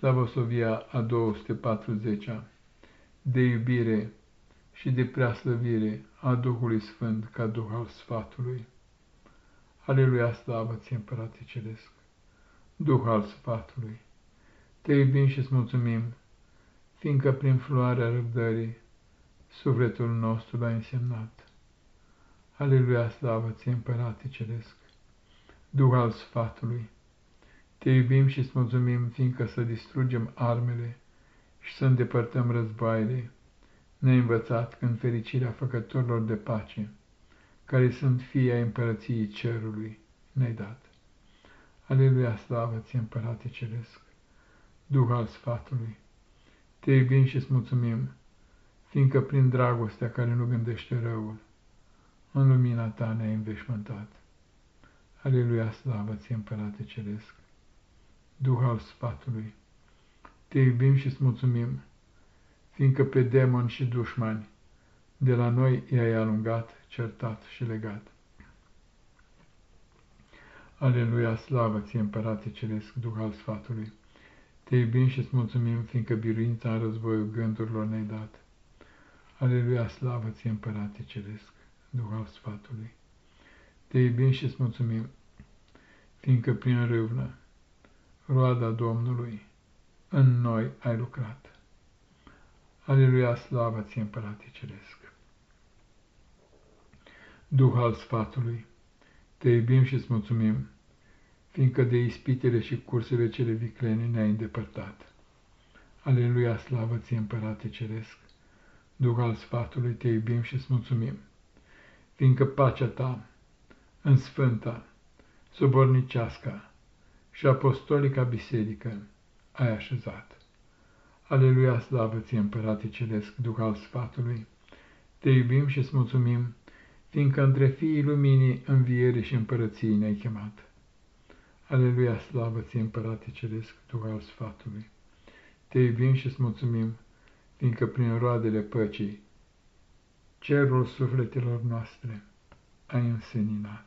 Slavosovia a 240-a, de iubire și de preaslăvire a Duhului Sfânt ca Duh al sfatului. Aleluia, slavă ție, Împărate Ceresc, Duh al sfatului. Te iubim și îți mulțumim, fiindcă prin floarea răbdării sufletul nostru l-a însemnat. Aleluia, slavă ție, Împărate Ceresc, Duh al sfatului. Te iubim și îți mulțumim, fiindcă să distrugem armele și să îndepărtăm războaiele, ne-ai învățat când fericirea făcătorilor de pace, care sunt fii ai împărăției cerului, ne-ai dat. Aleluia, slavă ție, Împărate Ceresc, Duh al sfatului, te iubim și îți mulțumim, fiindcă prin dragostea care nu gândește răul, în lumina ta ne-ai înveșmântat. Aleluia, slavă ție, Împărate Ceresc, Duh al sfatului. Te iubim și îți mulțumim, fiindcă pe demoni și dușmani de la noi i-ai alungat, certat și legat. Aleluia, slavă ție, Împărate Ceresc, Duh al sfatului. Te iubim și îți mulțumim, fiindcă biruința în războiul gândurilor ne-ai dat. Aleluia, slavă ție, Împărate Ceresc, Duh al sfatului. Te iubim și îți mulțumim, fiindcă prin râvnă roada Domnului, în noi ai lucrat. Aleluia, slavă ție, Împărate Ceresc! Duh al sfatului, te iubim și îți mulțumim, fiindcă de ispitele și cursele cele viclene ne-ai îndepărtat. Aleluia, slavă ție, Împărate Ceresc! Duh al sfatului, te iubim și îți mulțumim, fiindcă pacea ta, în sfânta, sobornicească, și apostolica biserică ai așezat. Aleluia, slavă ție, Împărate Celesc, Duh al sfatului, te iubim și îți mulțumim, fiindcă între fiii luminii, înviere și împărății ne-ai chemat. Aleluia, slavă ție, Împărate Celesc, Duh al sfatului, te iubim și îți mulțumim, fiindcă prin roadele păcii, cerul sufletelor noastre ai înseninat.